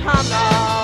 Rihanna.